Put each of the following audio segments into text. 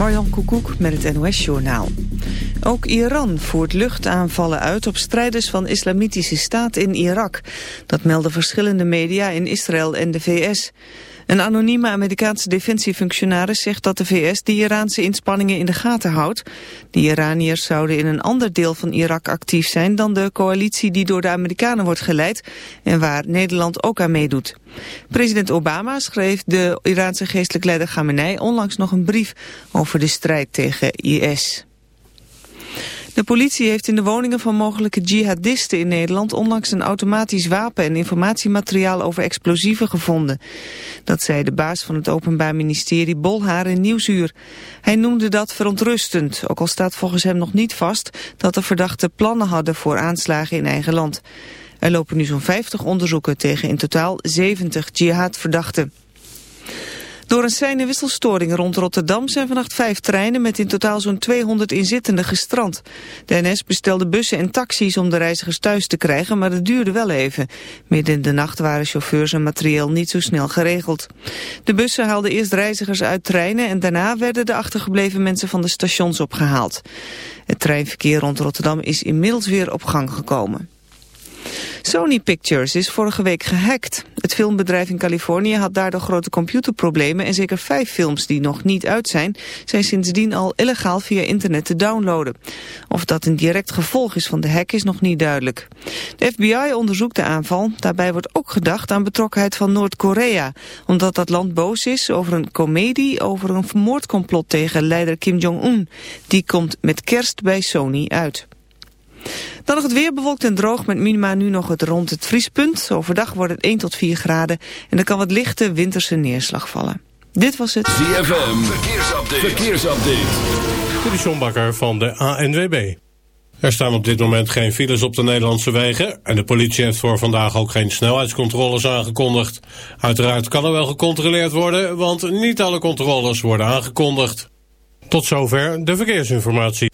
Marjan Koekoek met het NOS-journaal. Ook Iran voert luchtaanvallen uit op strijders van islamitische staat in Irak. Dat melden verschillende media in Israël en de VS. Een anonieme Amerikaanse defensiefunctionaris zegt dat de VS de Iraanse inspanningen in de gaten houdt. De Iraniërs zouden in een ander deel van Irak actief zijn dan de coalitie die door de Amerikanen wordt geleid en waar Nederland ook aan meedoet. President Obama schreef de Iraanse geestelijk leider Khamenei onlangs nog een brief over de strijd tegen IS. De politie heeft in de woningen van mogelijke jihadisten in Nederland onlangs een automatisch wapen en informatiemateriaal over explosieven gevonden. Dat zei de baas van het Openbaar Ministerie Bolhaar in Nieuwsuur. Hij noemde dat verontrustend, ook al staat volgens hem nog niet vast dat de verdachten plannen hadden voor aanslagen in eigen land. Er lopen nu zo'n 50 onderzoeken tegen in totaal 70 jihadverdachten. Door een seinenwisselstoring rond Rotterdam zijn vannacht vijf treinen met in totaal zo'n 200 inzittenden gestrand. De NS bestelde bussen en taxis om de reizigers thuis te krijgen, maar dat duurde wel even. Midden in de nacht waren chauffeurs en materieel niet zo snel geregeld. De bussen haalden eerst reizigers uit treinen en daarna werden de achtergebleven mensen van de stations opgehaald. Het treinverkeer rond Rotterdam is inmiddels weer op gang gekomen. Sony Pictures is vorige week gehackt. Het filmbedrijf in Californië had daardoor grote computerproblemen en zeker vijf films die nog niet uit zijn, zijn sindsdien al illegaal via internet te downloaden. Of dat een direct gevolg is van de hack is nog niet duidelijk. De FBI onderzoekt de aanval. Daarbij wordt ook gedacht aan betrokkenheid van Noord-Korea, omdat dat land boos is over een komedie over een moordcomplot tegen leider Kim Jong-un. Die komt met kerst bij Sony uit. Dan nog het weer bewolkt en droog met minima nu nog het rond het vriespunt. Overdag wordt het 1 tot 4 graden en er kan wat lichte winterse neerslag vallen. Dit was het ZFM Verkeersupdate. Verkeersupdate. De van de ANWB. Er staan op dit moment geen files op de Nederlandse wegen... en de politie heeft voor vandaag ook geen snelheidscontroles aangekondigd. Uiteraard kan er wel gecontroleerd worden... want niet alle controles worden aangekondigd. Tot zover de verkeersinformatie.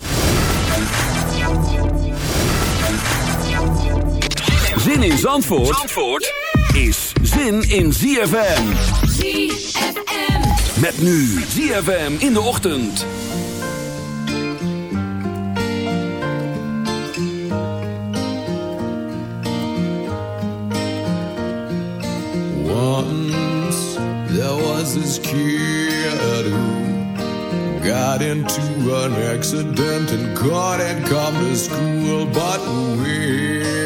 Zin in Zandvoort, Zandvoort is zin in ZFM. ZFM. Met nu ZFM in de ochtend. Once there was this kid who got into an accident and couldn't come to school, but we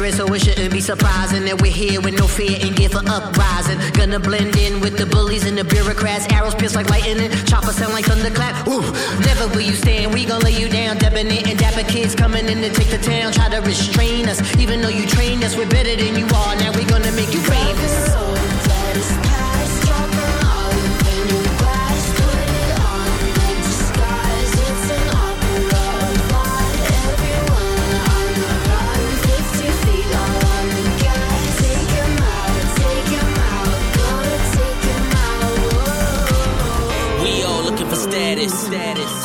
spirit so it shouldn't be surprising that we're here with no fear and give an uprising. Gonna blend in with the bullies and the bureaucrats. Arrows pierce like lightning, choppers sound like thunderclap. Ooh, never will you stand. We gon' lay you down. Debonair and dapper kids coming in to take the town. Try to restrain us, even though you train us. We're better than you are. Now we gonna make you famous.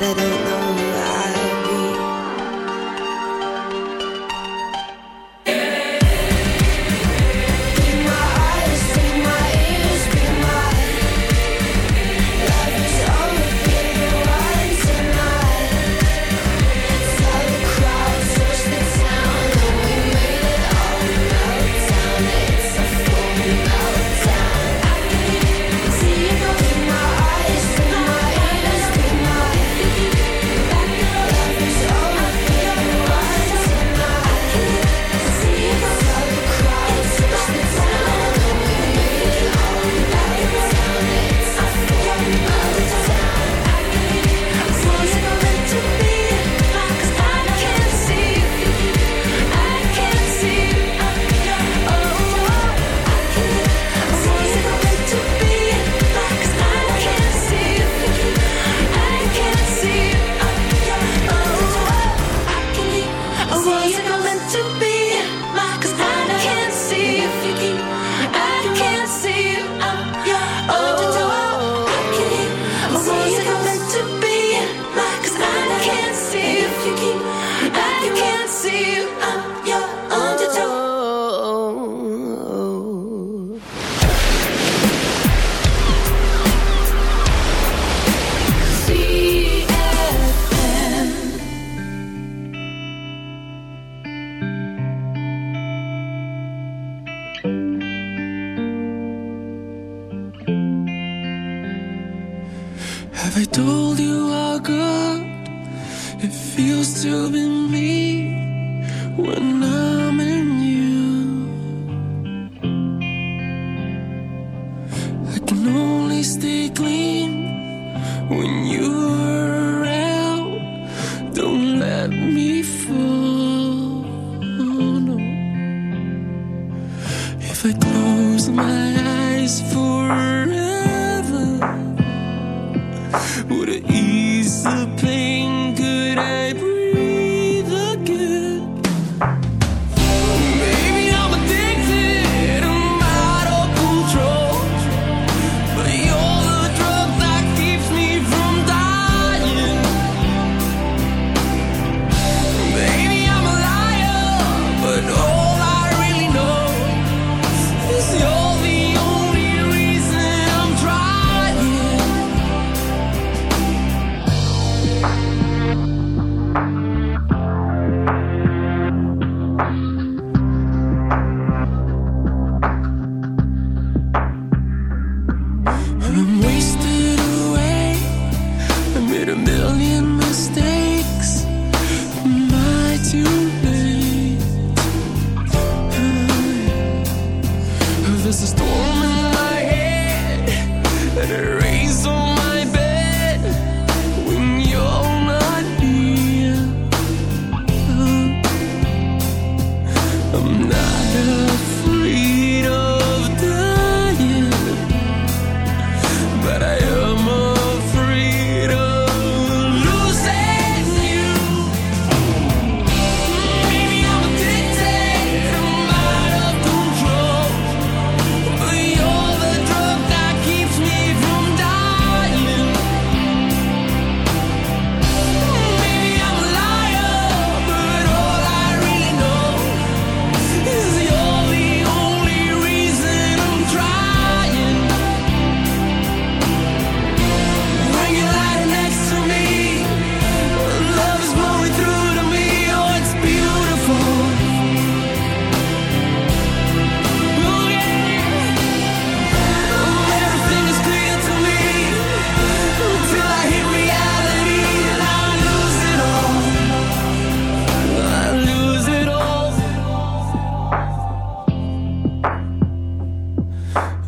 But I don't know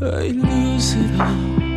I lose it all.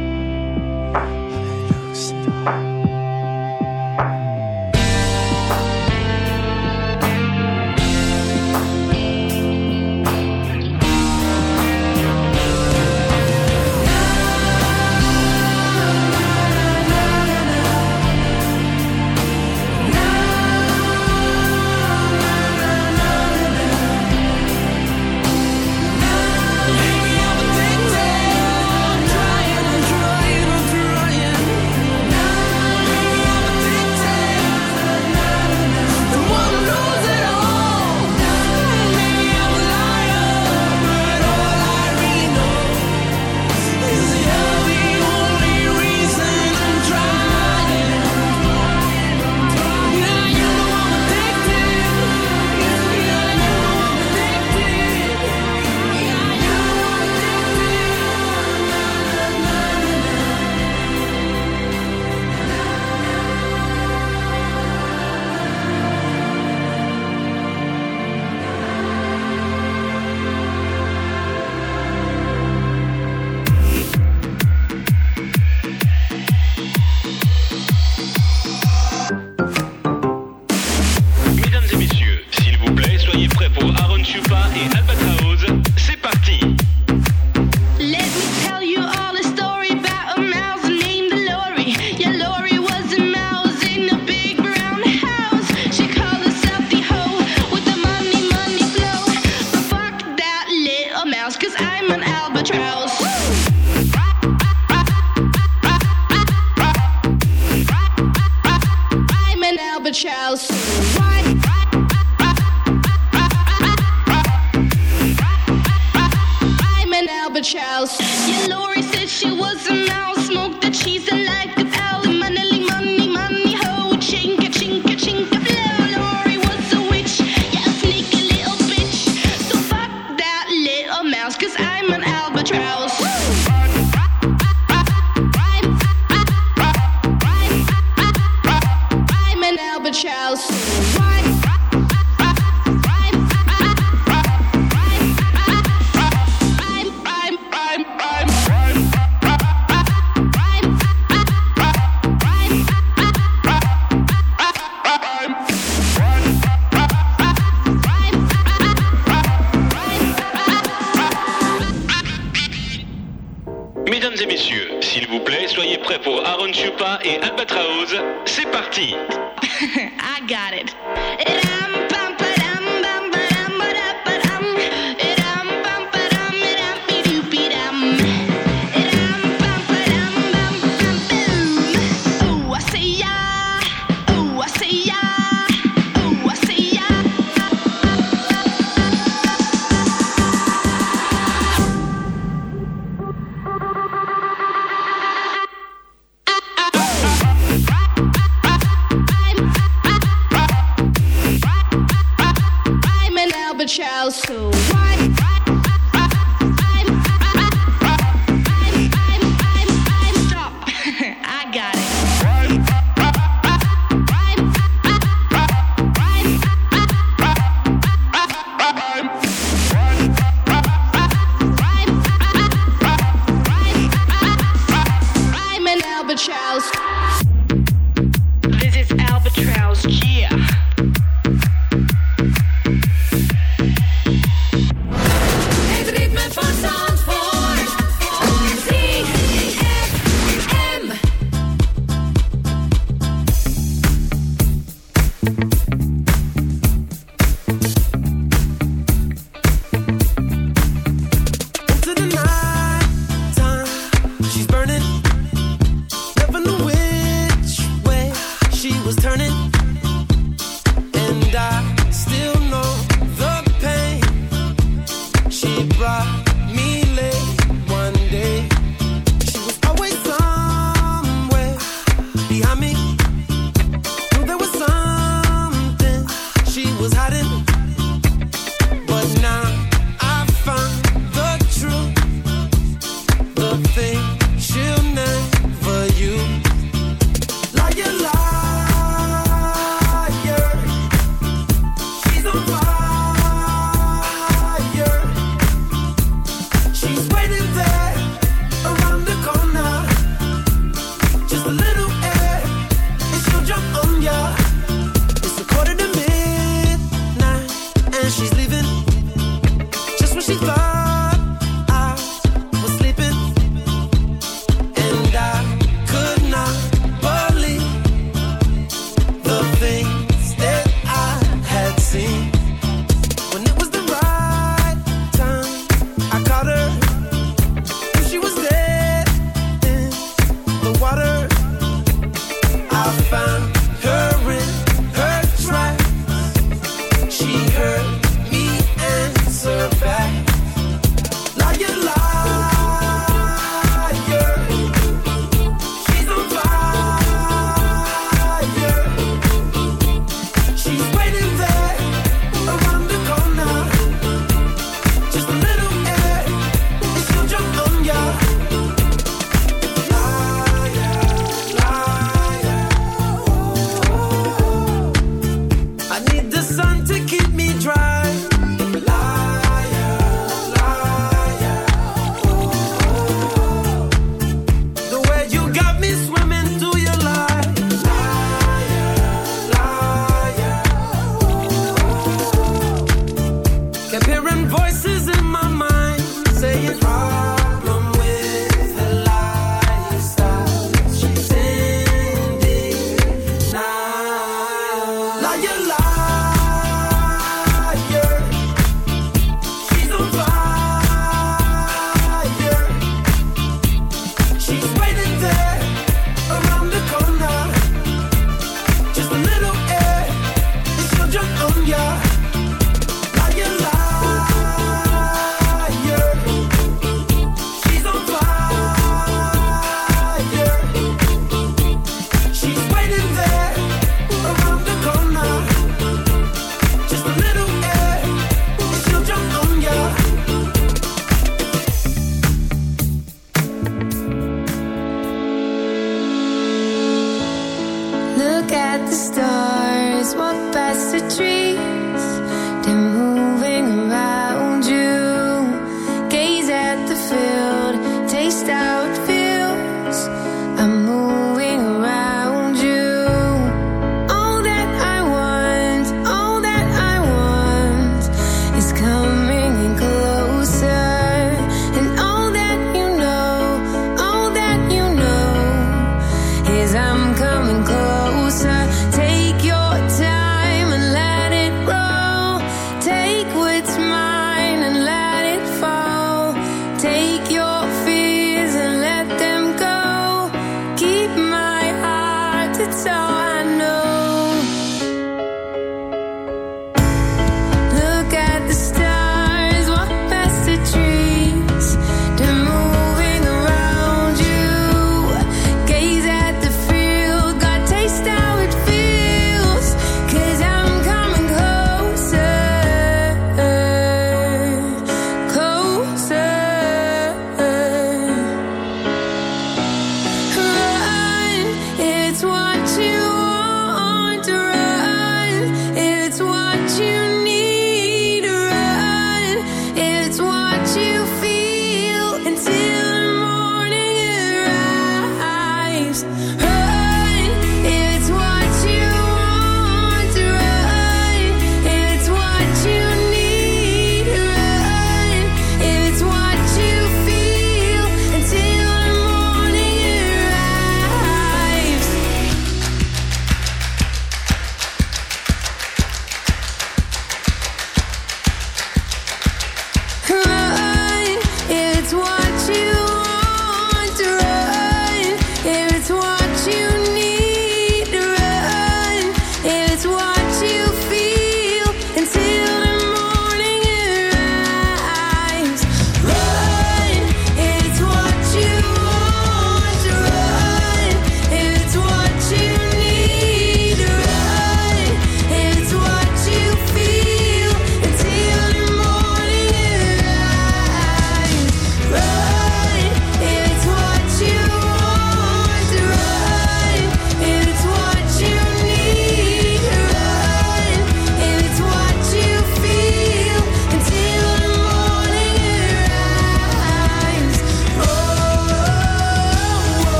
else.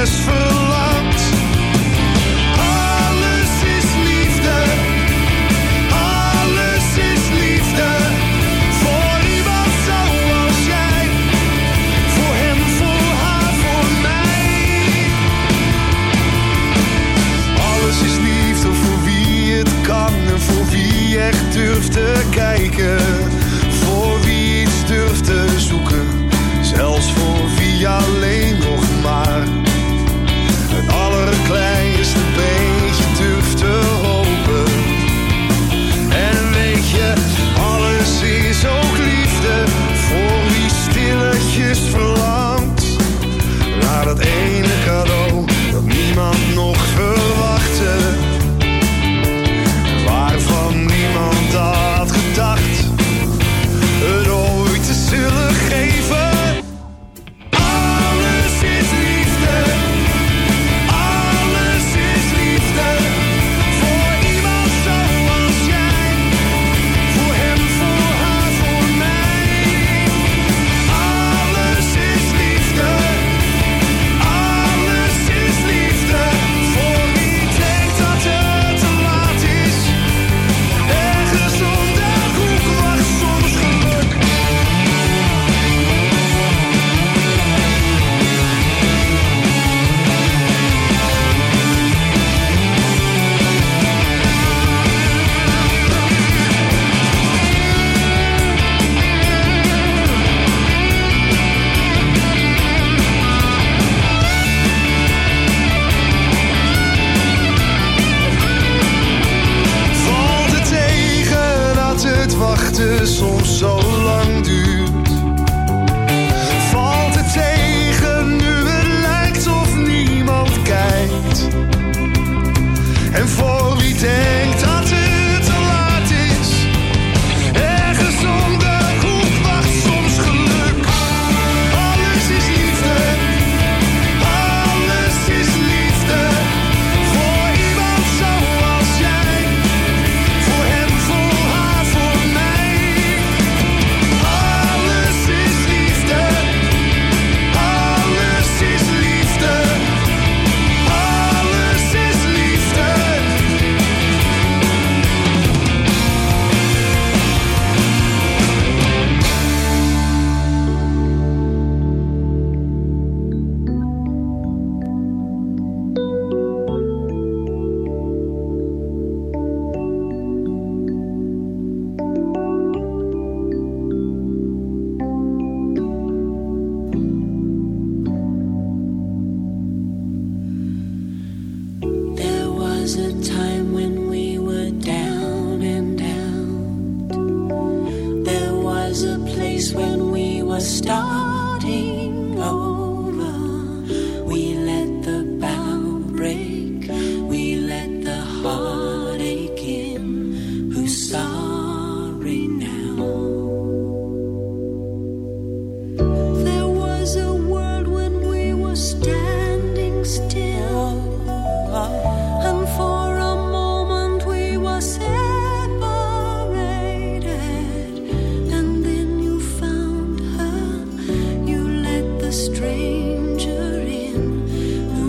best for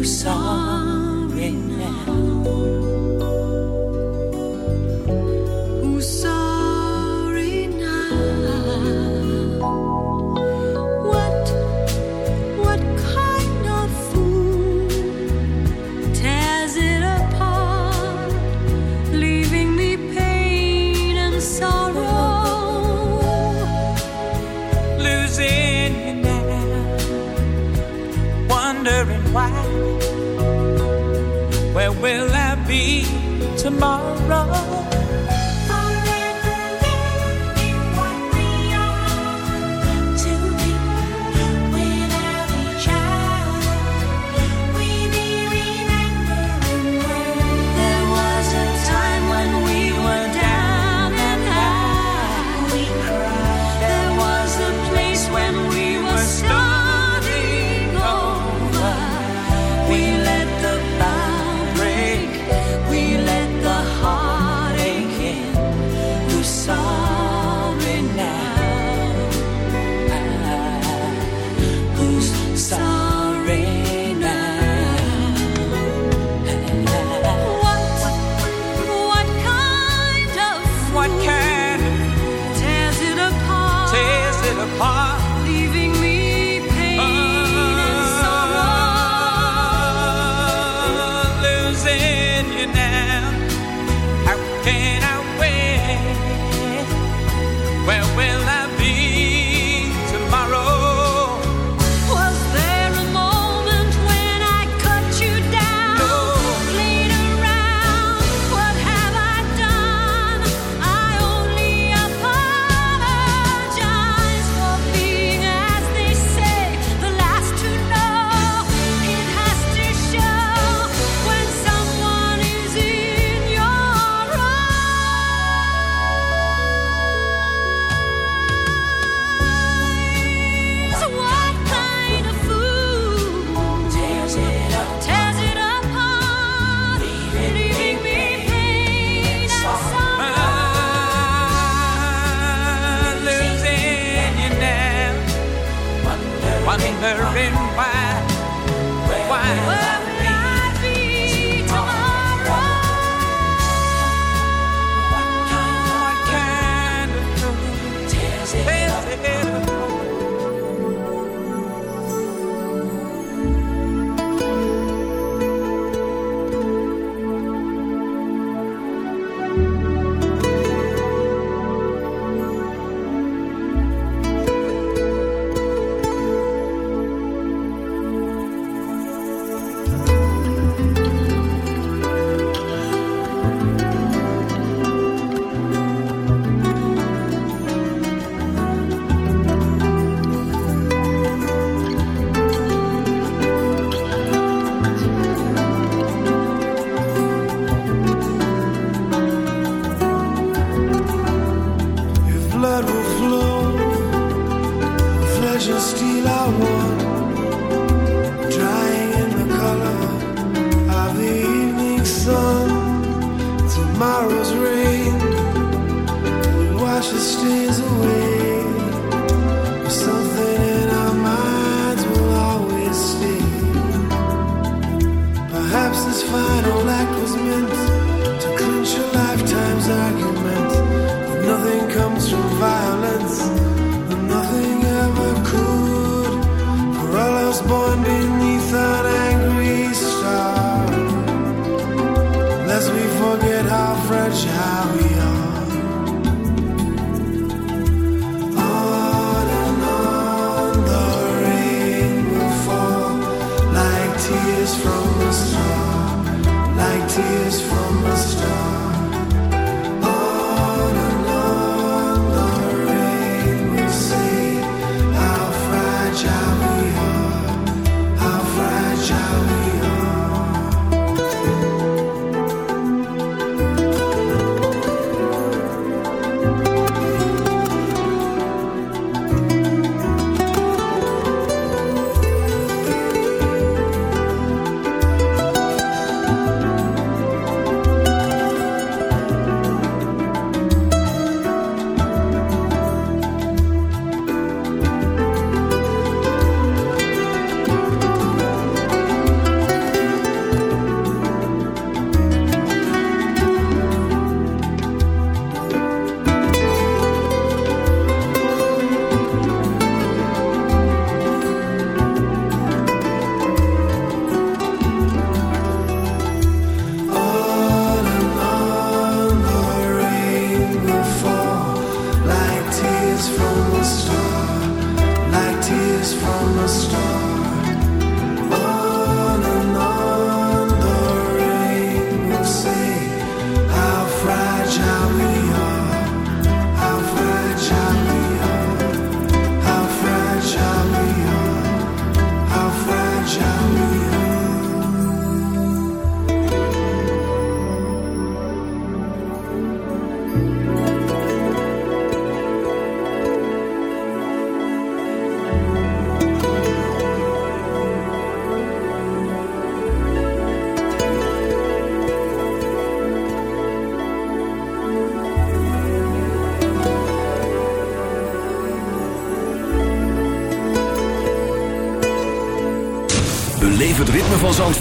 so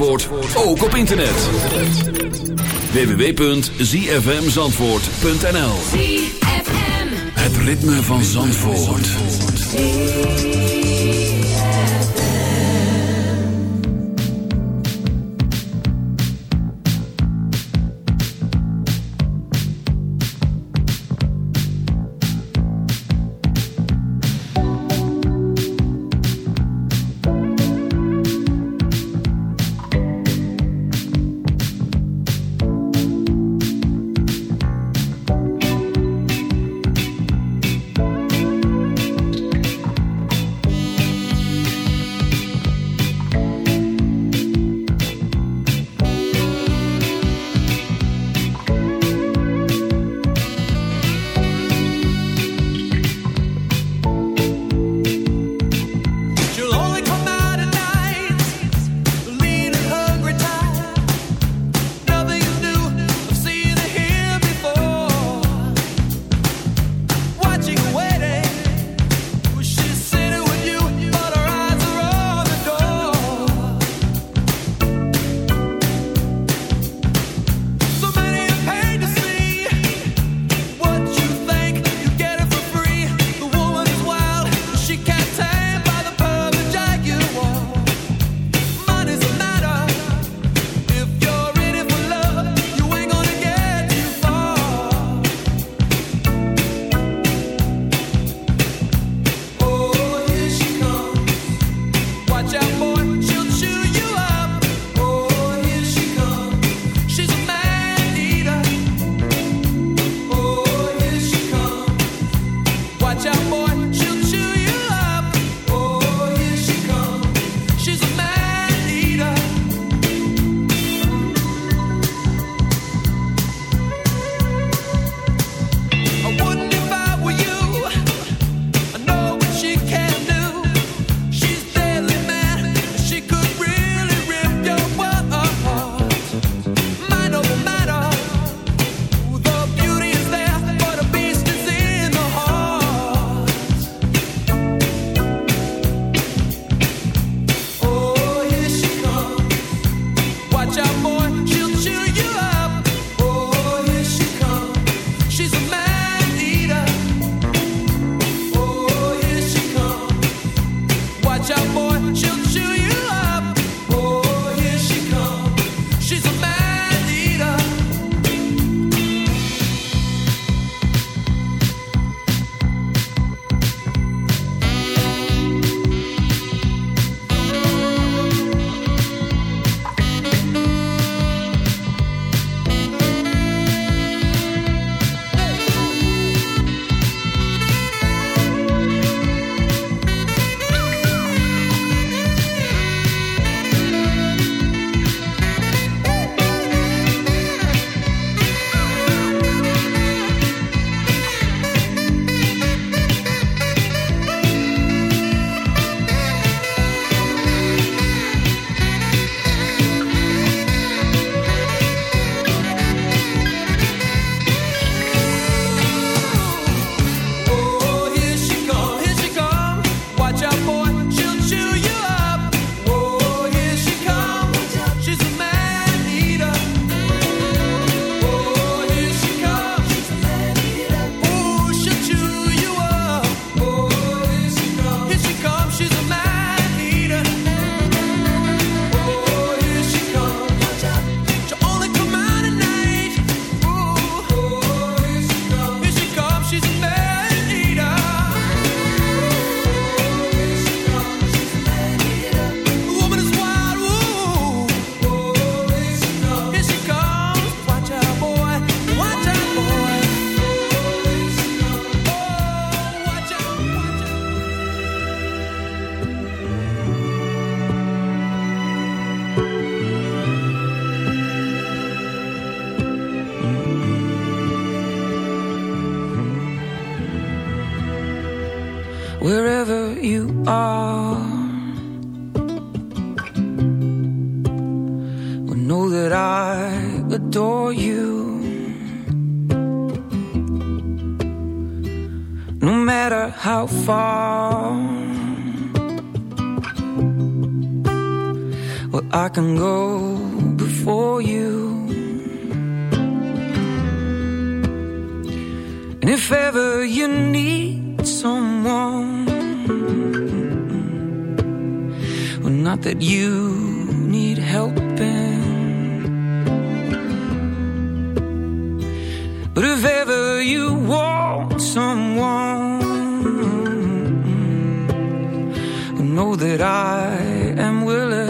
Zandvoort ook op internet. www.zfmzandvoort.nl Het ritme van Zandvoort. I can go before you. And if ever you need someone Well, not that you need helping. But if ever you want someone Know that I am willing.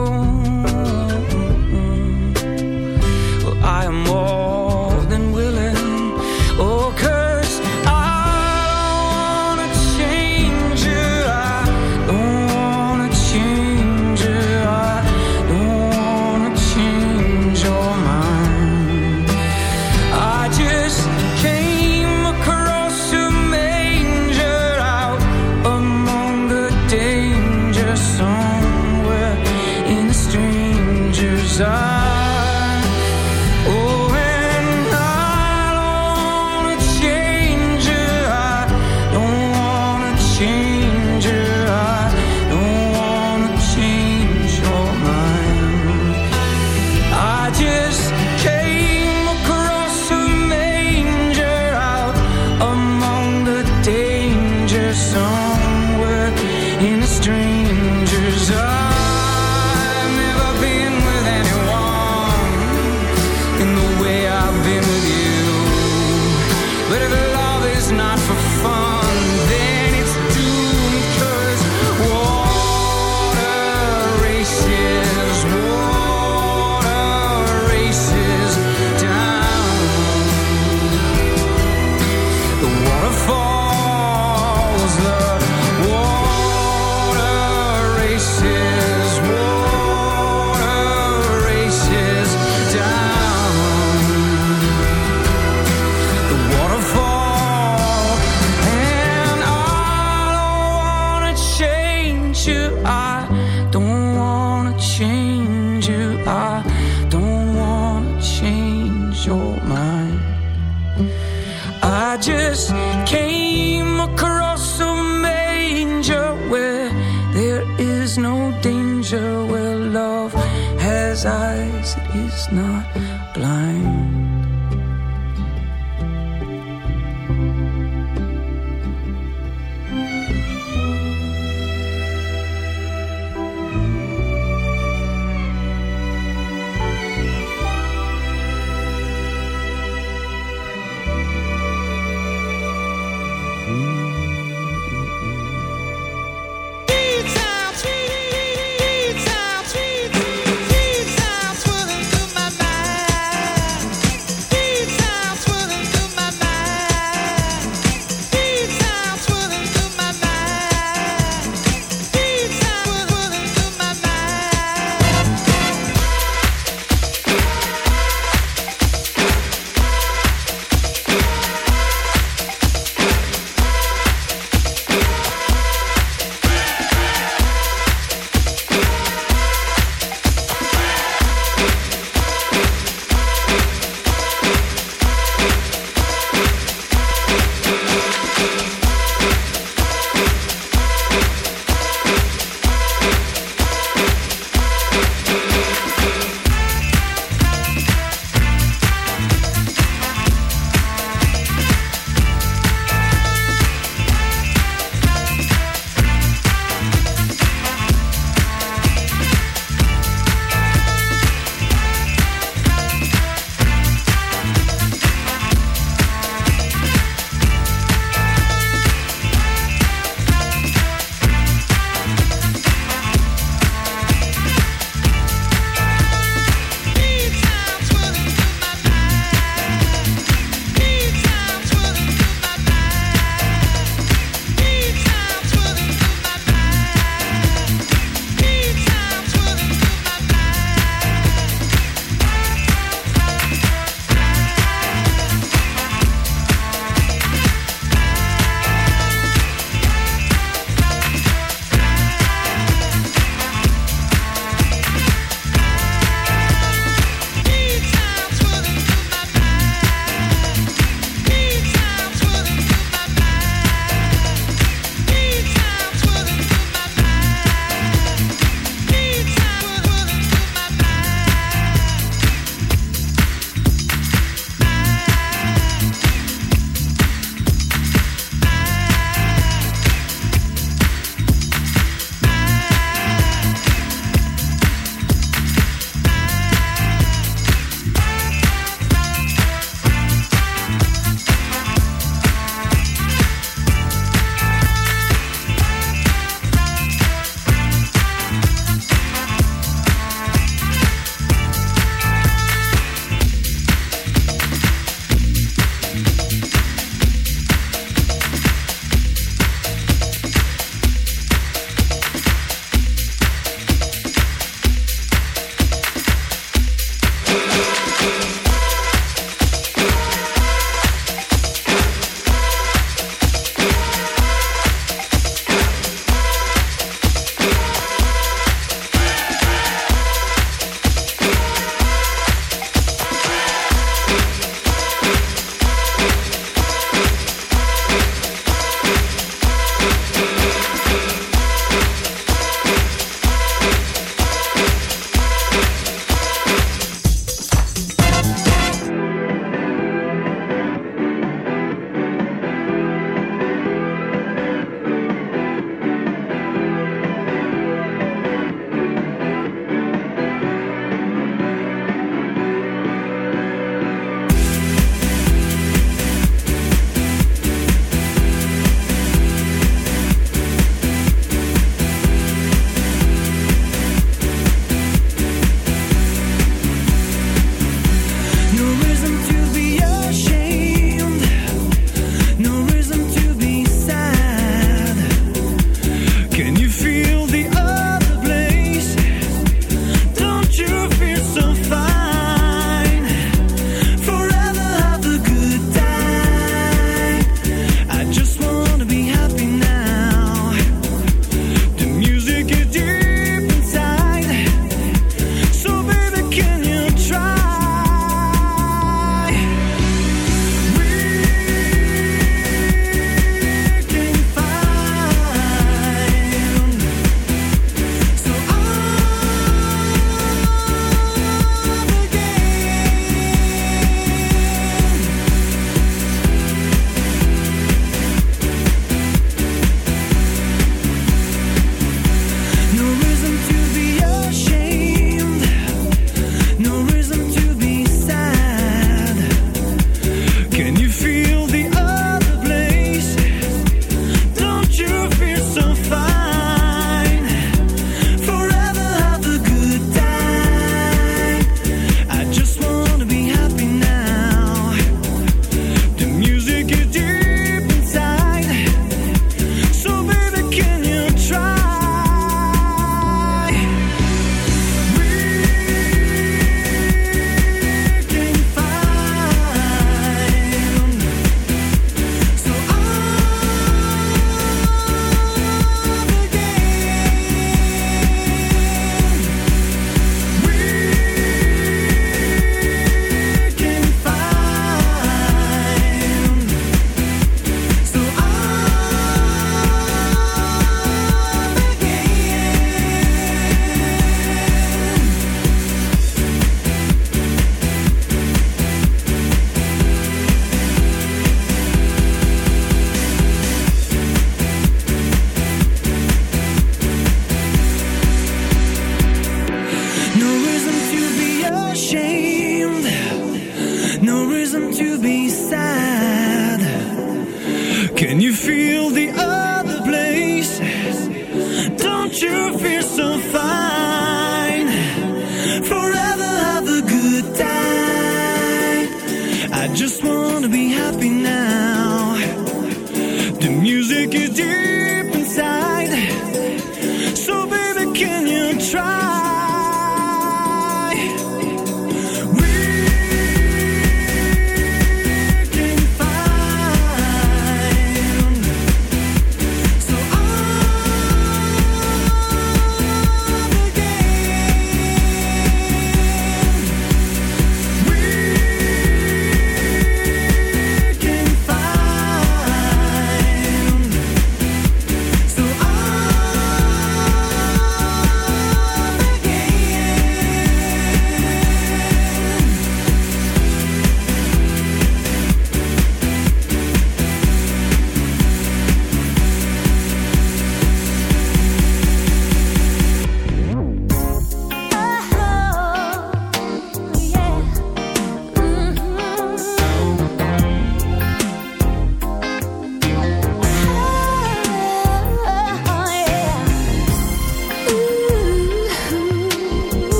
love has eyes, it is not blind.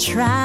Try.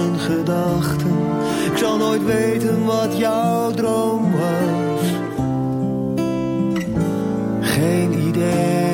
mijn gedachten. Ik zal nooit weten wat jouw droom was. Geen idee.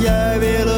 jij wil.